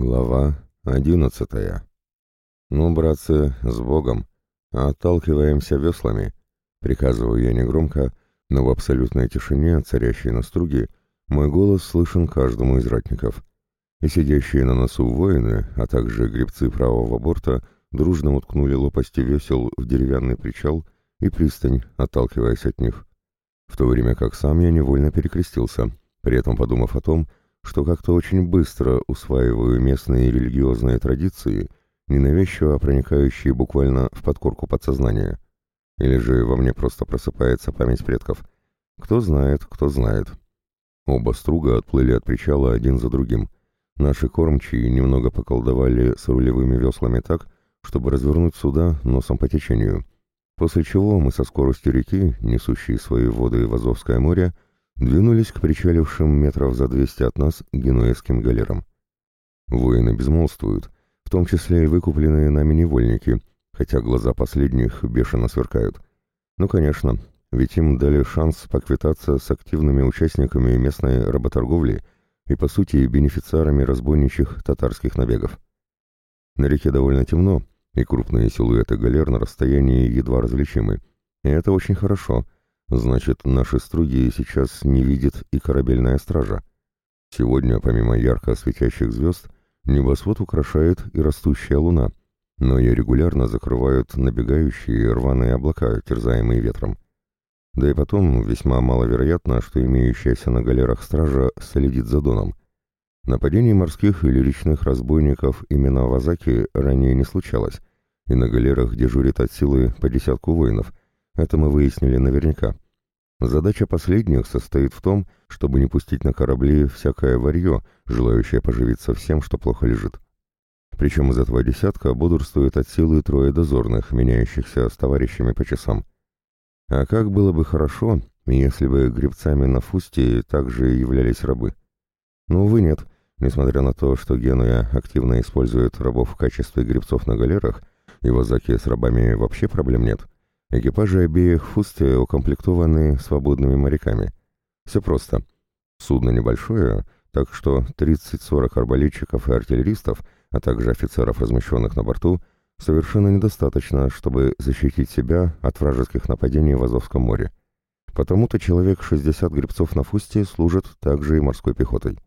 Глава одиннадцатая. «Ну, братцы, с Богом! Отталкиваемся веслами!» Приказываю я негромко, но в абсолютной тишине, царящей на струге, мой голос слышен каждому из ратников. И сидящие на носу воины, а также гребцы правого борта, дружно уткнули лопасти весел в деревянный причал и пристань, отталкиваясь от них. В то время как сам я невольно перекрестился, при этом подумав о том, что как-то очень быстро усваиваю местные религиозные традиции, ненавязчиво проникающие буквально в подкорку подсознания. Или же во мне просто просыпается память предков. Кто знает, кто знает. Оба струга отплыли от причала один за другим. Наши кормчие немного поколдовали с рулевыми веслами так, чтобы развернуть суда носом по течению. После чего мы со скоростью реки, несущей свои воды в Азовское море, двинулись к причалившим метров за двести от нас генуэзским галерам. Воины безмолвствуют, в том числе и выкупленные нами невольники, хотя глаза последних бешено сверкают. Ну, конечно, ведь им дали шанс поквитаться с активными участниками местной работорговли и, по сути, бенефициарами разбойничьих татарских набегов. На реке довольно темно, и крупные силуэты галер на расстоянии едва различимы. И это очень хорошо — Значит, наши струги сейчас не видит и корабельная стража. Сегодня, помимо ярко светящих звезд, небосвод украшает и растущая луна, но ее регулярно закрывают набегающие рваные облака, терзаемые ветром. Да и потом весьма маловероятно, что имеющаяся на галерах стража следит за Доном. Нападений морских или речных разбойников именно в Азаке ранее не случалось, и на галерах дежурит от силы по десятку воинов, это мы выяснили наверняка. Задача последних состоит в том, чтобы не пустить на корабли всякое варье, желающее поживиться всем, что плохо лежит. Причем из этого десятка бодрствует от силы трое дозорных, меняющихся с товарищами по часам. А как было бы хорошо, если бы гребцами на фусте также являлись рабы. Но, увы, нет. Несмотря на то, что Генуя активно использует рабов в качестве гребцов на галерах, и в Азаке с рабами вообще проблем нет – Экипажи обеих фусте укомплектованы свободными моряками. Все просто. Судно небольшое, так что 30-40 арбалетчиков и артиллеристов, а также офицеров, размещенных на борту, совершенно недостаточно, чтобы защитить себя от вражеских нападений в Азовском море. Потому-то человек 60 гребцов на фусте служат также и морской пехотой.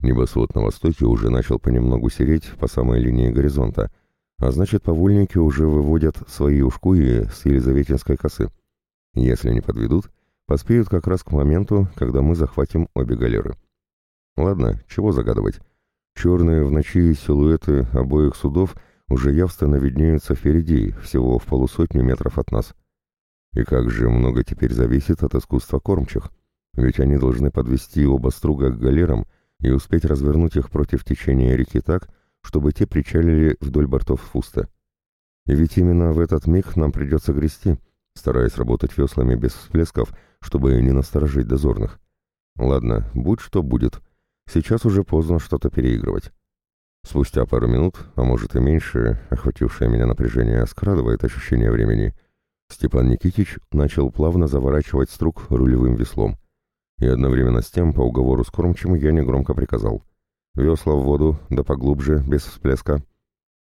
Небосвод на востоке уже начал понемногу сереть по самой линии горизонта – а значит, повольники уже выводят свои ушкуи с Елизаветинской косы. Если не подведут, поспеют как раз к моменту, когда мы захватим обе галеры. Ладно, чего загадывать. Черные в ночи силуэты обоих судов уже явственно виднеются впереди, всего в полусотню метров от нас. И как же много теперь зависит от искусства кормчих, ведь они должны подвести оба струга к галерам и успеть развернуть их против течения реки так, чтобы те причалили вдоль бортов Фуста. И ведь именно в этот миг нам придется грести, стараясь работать веслами без всплесков, чтобы не насторожить дозорных. Ладно, будь что будет. Сейчас уже поздно что-то переигрывать. Спустя пару минут, а может и меньше, охватившее меня напряжение скрадывает ощущение времени, Степан Никитич начал плавно заворачивать струк рулевым веслом. И одновременно с тем, по уговору с кормчим, я негромко приказал. Весла в воду, да поглубже, без всплеска.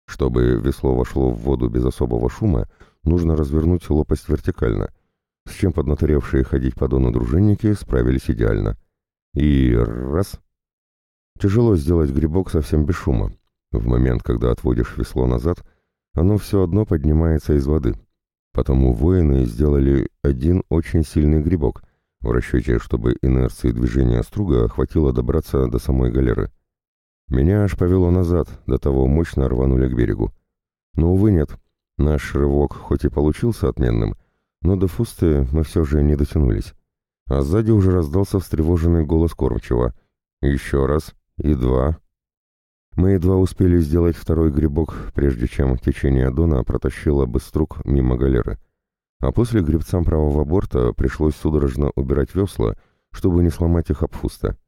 Чтобы весло вошло в воду без особого шума, нужно развернуть лопасть вертикально, с чем поднаторевшие ходить по дону дружинники справились идеально. И раз. Тяжело сделать грибок совсем без шума. В момент, когда отводишь весло назад, оно все одно поднимается из воды. Потому воины сделали один очень сильный грибок, в расчете, чтобы инерции движения струга хватило добраться до самой галеры. Меня аж повело назад, до того мощно рванули к берегу. Но, увы, нет. Наш рывок хоть и получился отменным, но до фусты мы все же не дотянулись. А сзади уже раздался встревоженный голос кормчего. «Еще раз. И два». Мы едва успели сделать второй грибок, прежде чем течение Дона протащило быструк мимо галеры. А после гребцам правого борта пришлось судорожно убирать весла, чтобы не сломать их об фуста.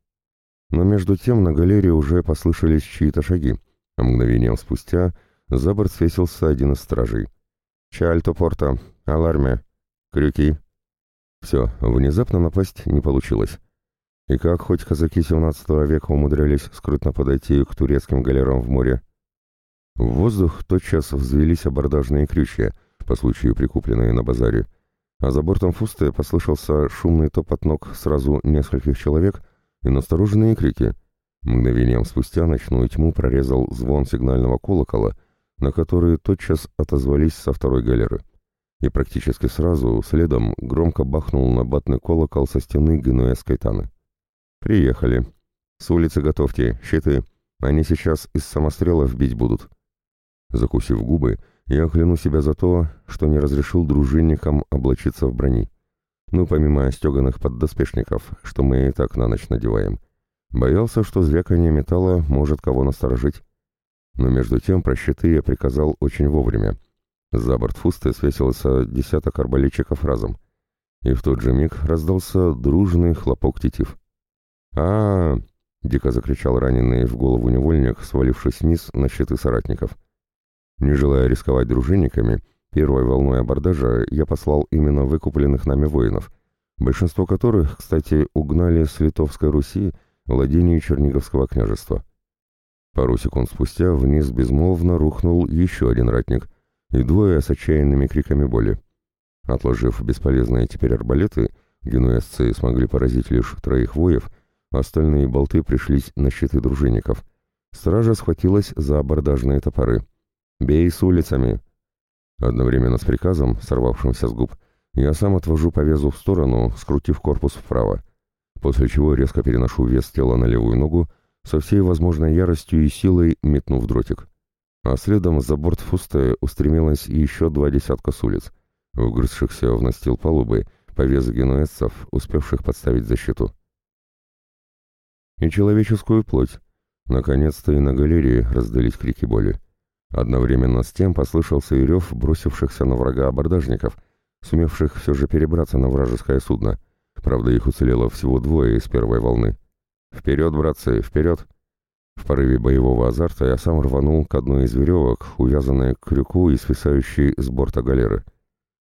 Но между тем на галерее уже послышались чьи-то шаги, а мгновением спустя за борт свесился один из стражей. «Чальто порта! Аларме! Крюки!» Все, внезапно напасть не получилось. И как хоть казаки 17 века умудрялись скрытно подойти к турецким галерам в море? В воздух тотчас взвелись абордажные крючья, по случаю прикупленные на базаре, а за бортом фусты послышался шумный топот ног сразу нескольких человек и настороженные крики. Мгновением спустя ночную тьму прорезал звон сигнального колокола, на который тотчас отозвались со второй галеры. И практически сразу, следом, громко бахнул набатный колокол со стены генуэзской таны. «Приехали. С улицы готовьте, щиты. Они сейчас из самострелов бить будут». Закусив губы, я кляну себя за то, что не разрешил дружинникам облачиться в брони. Ну, помимо стеганых поддоспешников, что мы и так на ночь надеваем. Боялся, что звяканье металла может кого насторожить. Но между тем про щиты я приказал очень вовремя. За борт фусты свесился десяток арбалетчиков разом. И в тот же миг раздался дружный хлопок тетив а, дико закричал раненый в голову невольник, свалившись вниз на щиты соратников. Не желая рисковать дружинниками, первой волной абордажа я послал именно выкупленных нами воинов, большинство которых, кстати, угнали с Литовской Руси владение Черниговского княжества. Пару секунд спустя вниз безмолвно рухнул еще один ратник, и двое с отчаянными криками боли. Отложив бесполезные теперь арбалеты, генуэзцы смогли поразить лишь троих воев — Остальные болты пришлись на щиты дружинников. Стража схватилась за абордажные топоры. «Бей с улицами!» Одновременно с приказом, сорвавшимся с губ, я сам отвожу повезу в сторону, скрутив корпус вправо, после чего резко переношу вес тела на левую ногу, со всей возможной яростью и силой метнув дротик. А следом за борт фусты устремилось еще два десятка с улиц, вгрызшихся в настил палубы, повезы генуэзцев, успевших подставить защиту и человеческую плоть. Наконец-то и на галерее раздались крики боли. Одновременно с тем послышался и рев бросившихся на врага абордажников, сумевших все же перебраться на вражеское судно. Правда, их уцелело всего двое из первой волны. «Вперед, братцы, вперед!» В порыве боевого азарта я сам рванул к одной из веревок, увязанной к крюку и свисающей с борта галеры.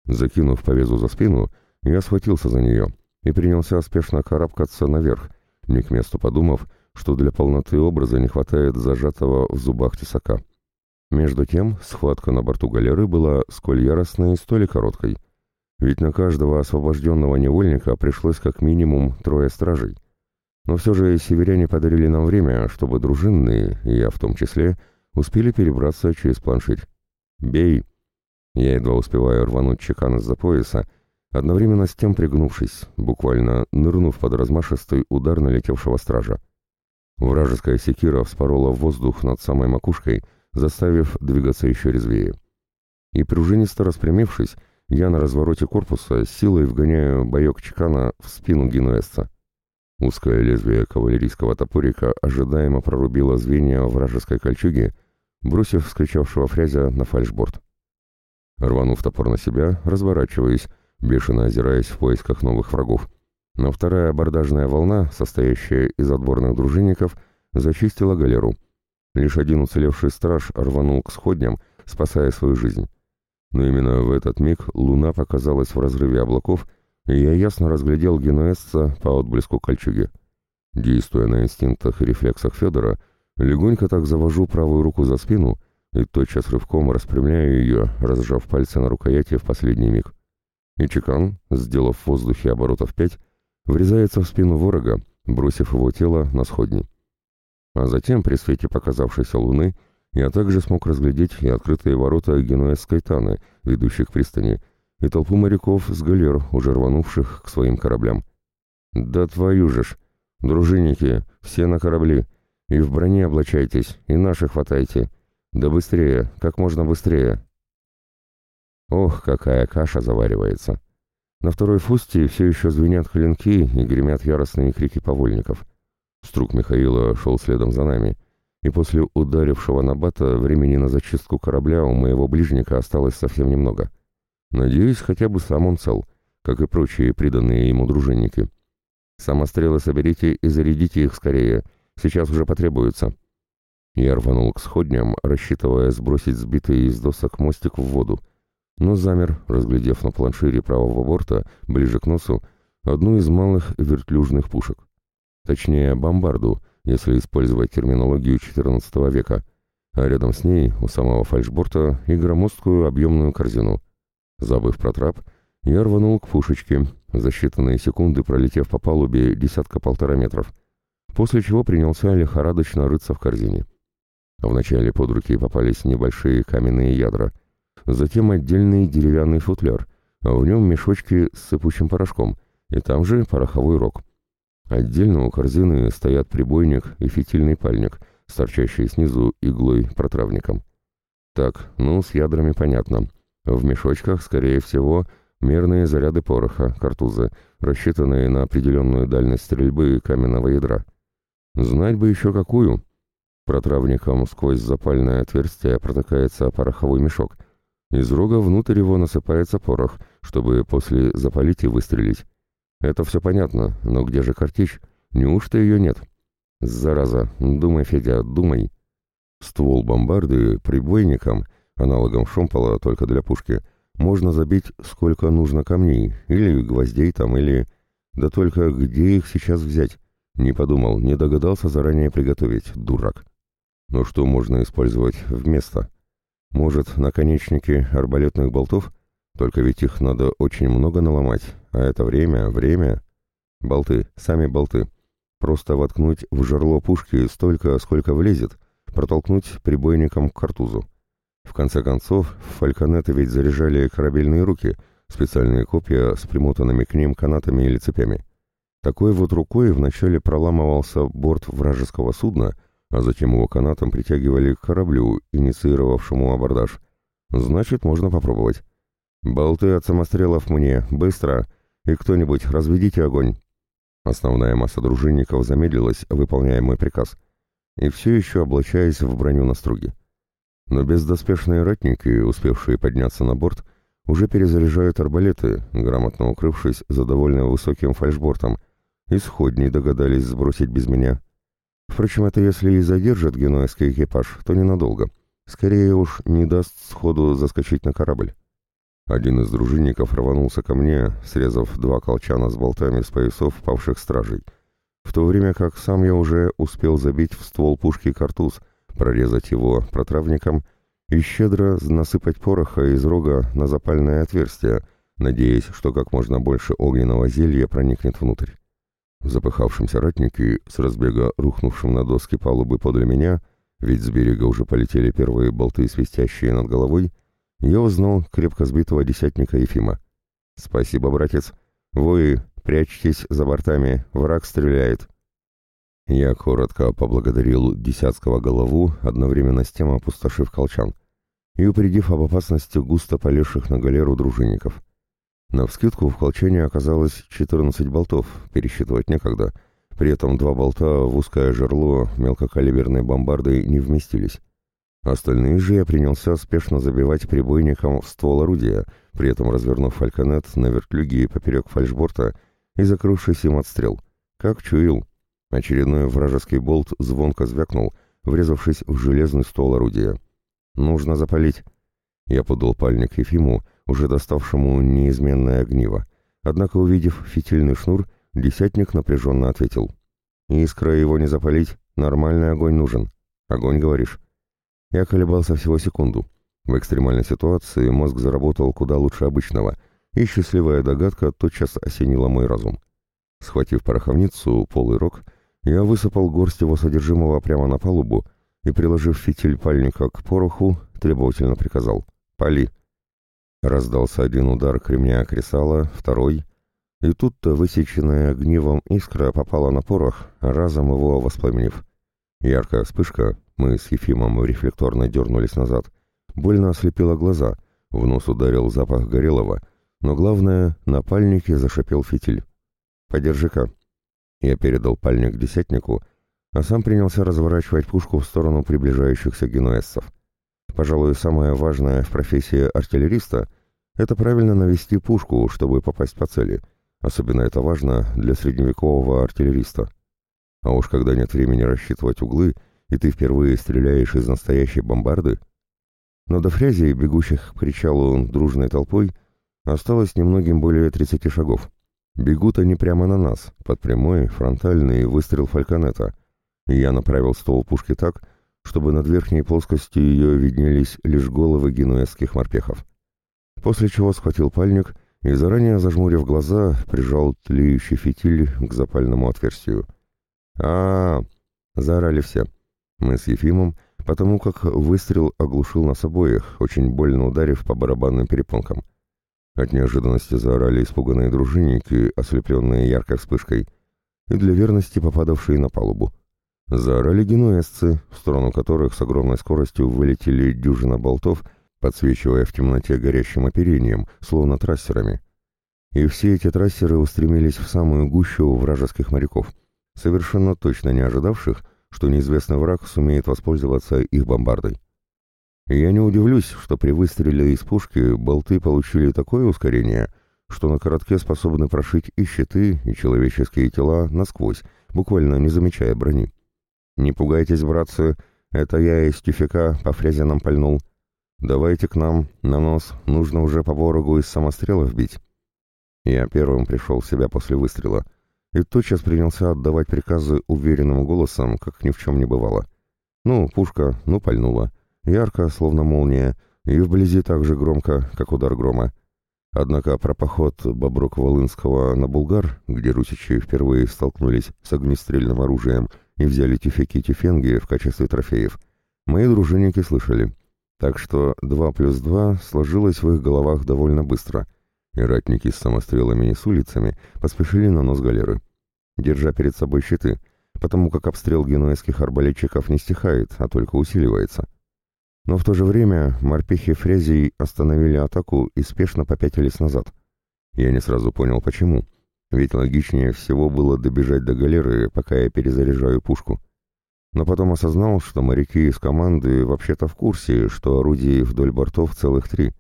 Закинув повезу за спину, я схватился за нее и принялся спешно карабкаться наверх, не к месту подумав, что для полноты образа не хватает зажатого в зубах тесака. Между тем, схватка на борту галеры была сколь яростной и столь короткой. Ведь на каждого освобожденного невольника пришлось как минимум трое стражей. Но все же северяне подарили нам время, чтобы дружинные, и я в том числе, успели перебраться через планширь. «Бей!» Я едва успеваю рвануть чекан из-за пояса, одновременно с тем пригнувшись, буквально нырнув под размашистый удар налетевшего стража. Вражеская секира вспорола воздух над самой макушкой, заставив двигаться еще резвее. И пружинисто распрямившись, я на развороте корпуса силой вгоняю боек чекана в спину генуэзца. Узкое лезвие кавалерийского топорика ожидаемо прорубило звенья вражеской кольчуги, бросив скричавшего фрязя на фальшборд. Рванув топор на себя, разворачиваясь, бешено озираясь в поисках новых врагов. Но вторая абордажная волна, состоящая из отборных дружинников, зачистила галеру. Лишь один уцелевший страж рванул к сходням, спасая свою жизнь. Но именно в этот миг луна показалась в разрыве облаков, и я ясно разглядел генуэзца по отблеску кольчуги. Действуя на инстинктах и рефлексах Федора, легонько так завожу правую руку за спину и тотчас рывком распрямляю ее, разжав пальцы на рукояти в последний миг и чекан, сделав в воздухе оборотов пять, врезается в спину ворога, бросив его тело на сходни. А затем, при свете показавшейся луны, я также смог разглядеть и открытые ворота генуэзской таны, ведущих к пристани, и толпу моряков с галер, уже рванувших к своим кораблям. «Да твою же ж! Дружинники, все на корабли! И в броне облачайтесь, и наши хватайте! Да быстрее, как можно быстрее!» Ох, какая каша заваривается. На второй фусте все еще звенят клинки и гремят яростные крики повольников. Струк Михаила шел следом за нами, и после ударившего на бата времени на зачистку корабля у моего ближника осталось совсем немного. Надеюсь, хотя бы сам он цел, как и прочие приданные ему дружинники. Самострелы соберите и зарядите их скорее, сейчас уже потребуется. Я рванул к сходням, рассчитывая сбросить сбитый из досок мостик в воду, но замер, разглядев на планшире правого борта, ближе к носу, одну из малых вертлюжных пушек. Точнее бомбарду, если использовать терминологию XIV века, а рядом с ней, у самого фальшборта, и громоздкую объемную корзину. Забыв про трап, я рванул к пушечке, за считанные секунды пролетев по палубе десятка-полтора метров, после чего принялся лихорадочно рыться в корзине. Вначале под руки попались небольшие каменные ядра, затем отдельный деревянный футляр, а в нем мешочки с сыпучим порошком, и там же пороховой рог. Отдельно у корзины стоят прибойник и фитильный пальник, торчащий снизу иглой-протравником. Так, ну, с ядрами понятно. В мешочках, скорее всего, мерные заряды пороха, картузы, рассчитанные на определенную дальность стрельбы каменного ядра. Знать бы еще какую. Протравником сквозь запальное отверстие протыкается пороховой мешок. Из рога внутрь его насыпается порох, чтобы после запалить и выстрелить. Это все понятно, но где же картечь? Неужто ее нет? Зараза, думай, Федя, думай. Ствол бомбарды прибойником, аналогом шомпола только для пушки, можно забить сколько нужно камней, или гвоздей там, или... Да только где их сейчас взять? Не подумал, не догадался заранее приготовить, дурак. Но что можно использовать вместо? Может, наконечники арбалетных болтов? Только ведь их надо очень много наломать, а это время, время... Болты, сами болты. Просто воткнуть в жерло пушки столько, сколько влезет, протолкнуть прибойником к картузу. В конце концов, фальконеты ведь заряжали корабельные руки, специальные копья с примотанными к ним канатами или цепями. Такой вот рукой вначале проламывался борт вражеского судна, а затем его канатом притягивали к кораблю, инициировавшему абордаж. Значит, можно попробовать. «Болты от самострелов мне! Быстро! И кто-нибудь, разведите огонь!» Основная масса дружинников замедлилась, выполняя мой приказ, и все еще облачаясь в броню на струге. Но бездоспешные ратники, успевшие подняться на борт, уже перезаряжают арбалеты, грамотно укрывшись за довольно высоким фальшбортом, и сходней догадались сбросить без меня. Впрочем, это если и задержит генуэзский экипаж, то ненадолго. Скорее уж не даст сходу заскочить на корабль. Один из дружинников рванулся ко мне, срезав два колчана с болтами с поясов павших стражей, в то время как сам я уже успел забить в ствол пушки картуз, прорезать его протравником и щедро насыпать пороха из рога на запальное отверстие, надеясь, что как можно больше огненного зелья проникнет внутрь. Запыхавшимся ратники, с разбега рухнувшим на доски палубы подле меня, ведь с берега уже полетели первые болты, свистящие над головой, я узнал крепко сбитого десятника Ефима. «Спасибо, братец. Вы прячьтесь за бортами, враг стреляет». Я коротко поблагодарил десятского голову, одновременно с тем опустошив колчан, и упредив об опасности густо полезших на галеру дружинников. Навскидку в колчане оказалось 14 болтов, пересчитывать некогда, при этом два болта в узкое жерло мелкокалиберной бомбарды не вместились. Остальные же я принялся спешно забивать прибойником в ствол орудия, при этом развернув фальконет на вертлюге поперек фальшборта и закрывшись им отстрел. Как чуял. Очередной вражеский болт звонко звякнул, врезавшись в железный ствол орудия. «Нужно запалить». Я подал пальник Ефиму, уже доставшему неизменное огниво. Однако, увидев фитильный шнур, десятник напряженно ответил. «Искра его не запалить, нормальный огонь нужен. Огонь, говоришь?» Я колебался всего секунду. В экстремальной ситуации мозг заработал куда лучше обычного, и счастливая догадка тотчас осенила мой разум. Схватив пороховницу, полый рог, я высыпал горсть его содержимого прямо на палубу и, приложив фитиль пальника к пороху, требовательно приказал «Пали!». Раздался один удар кремня кресала, второй, и тут-то высеченная гневом искра попала на порох, разом его воспламенив. Яркая вспышка, мы с Ефимом рефлекторно дернулись назад. Больно ослепило глаза, в нос ударил запах горелого, но главное, на пальнике зашипел фитиль. «Подержи-ка». Я передал пальник десятнику, а сам принялся разворачивать пушку в сторону приближающихся генуэзцев. Пожалуй, самое важное в профессии артиллериста — это правильно навести пушку, чтобы попасть по цели. Особенно это важно для средневекового артиллериста. А уж когда нет времени рассчитывать углы — и ты впервые стреляешь из настоящей бомбарды? Но до фрязи, бегущих к причалу дружной толпой, осталось немногим более 30 шагов. Бегут они прямо на нас, под прямой, фронтальный выстрел фальконета, и я направил ствол пушки так, чтобы над верхней плоскостью ее виднелись лишь головы генуэзских морпехов. После чего схватил пальник и, заранее зажмурив глаза, прижал тлеющий фитиль к запальному отверстию. А, заорали все. Мы с Ефимом, потому как выстрел оглушил нас обоих, очень больно ударив по барабанным перепонкам. От неожиданности заорали испуганные дружинники, ослепленные яркой вспышкой, и для верности попадавшие на палубу. Заорали генуэзцы, в сторону которых с огромной скоростью вылетели дюжина болтов, подсвечивая в темноте горящим оперением, словно трассерами. И все эти трассеры устремились в самую гущу вражеских моряков, совершенно точно не ожидавших, что неизвестный враг сумеет воспользоваться их бомбардой. Я не удивлюсь, что при выстреле из пушки болты получили такое ускорение, что на коротке способны прошить и щиты, и человеческие тела насквозь, буквально не замечая брони. «Не пугайтесь, братцы, это я из тюфяка по фрезинам пальнул. Давайте к нам, на нос, нужно уже по ворогу из самострелов бить». Я первым пришел в себя после выстрела и тотчас принялся отдавать приказы уверенным голосом, как ни в чем не бывало. Ну, пушка, ну, пальнула ярко, словно молния, и вблизи так же громко, как удар грома. Однако про поход Боброк-Волынского на Булгар, где русичи впервые столкнулись с огнестрельным оружием и взяли тюфяки-тюфенги в качестве трофеев, мои дружинники слышали. Так что два плюс два сложилось в их головах довольно быстро, и ратники с самострелами и с улицами поспешили на нос галеры, держа перед собой щиты, потому как обстрел генуэзских арбалетчиков не стихает, а только усиливается. Но в то же время морпехи Фрезий остановили атаку и спешно попятились назад. Я не сразу понял, почему. Ведь логичнее всего было добежать до галеры, пока я перезаряжаю пушку. Но потом осознал, что моряки из команды вообще-то в курсе, что орудий вдоль бортов целых три.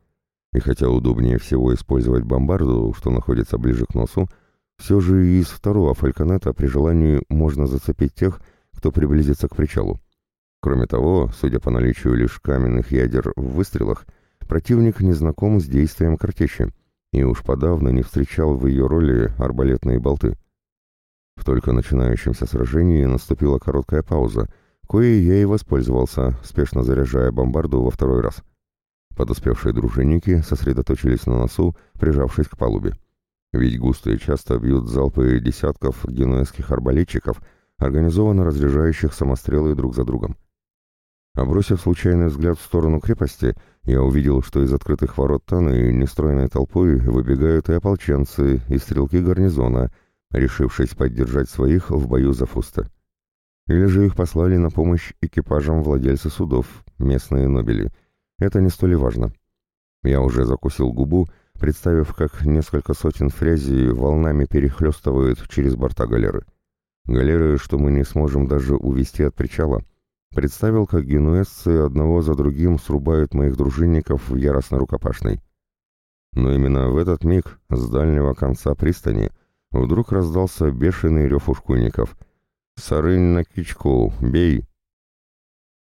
И хотя удобнее всего использовать бомбарду, что находится ближе к носу, все же и из второго фальконета при желании можно зацепить тех, кто приблизится к причалу. Кроме того, судя по наличию лишь каменных ядер в выстрелах, противник не знаком с действием картечи и уж подавно не встречал в ее роли арбалетные болты. В только начинающемся сражении наступила короткая пауза, коей я и воспользовался, спешно заряжая бомбарду во второй раз. Подуспевшие дружинники сосредоточились на носу, прижавшись к палубе. Ведь густо и часто бьют залпы десятков генуэзских арбалетчиков, организованно разряжающих самострелы друг за другом. Обросив случайный взгляд в сторону крепости, я увидел, что из открытых ворот Таны нестройной толпой выбегают и ополченцы, и стрелки гарнизона, решившись поддержать своих в бою за Фуста. Или же их послали на помощь экипажам владельцы судов, местные нобели. Это не столь важно. Я уже закусил губу, представив, как несколько сотен фрязей волнами перехлестывают через борта галеры. Галеры, что мы не сможем даже увести от причала — Представил, как генуэзцы одного за другим срубают моих дружинников в яростно рукопашной. Но именно в этот миг с дальнего конца пристани вдруг раздался бешеный рев ушкуйников. «Сарынь на кичку! Бей!»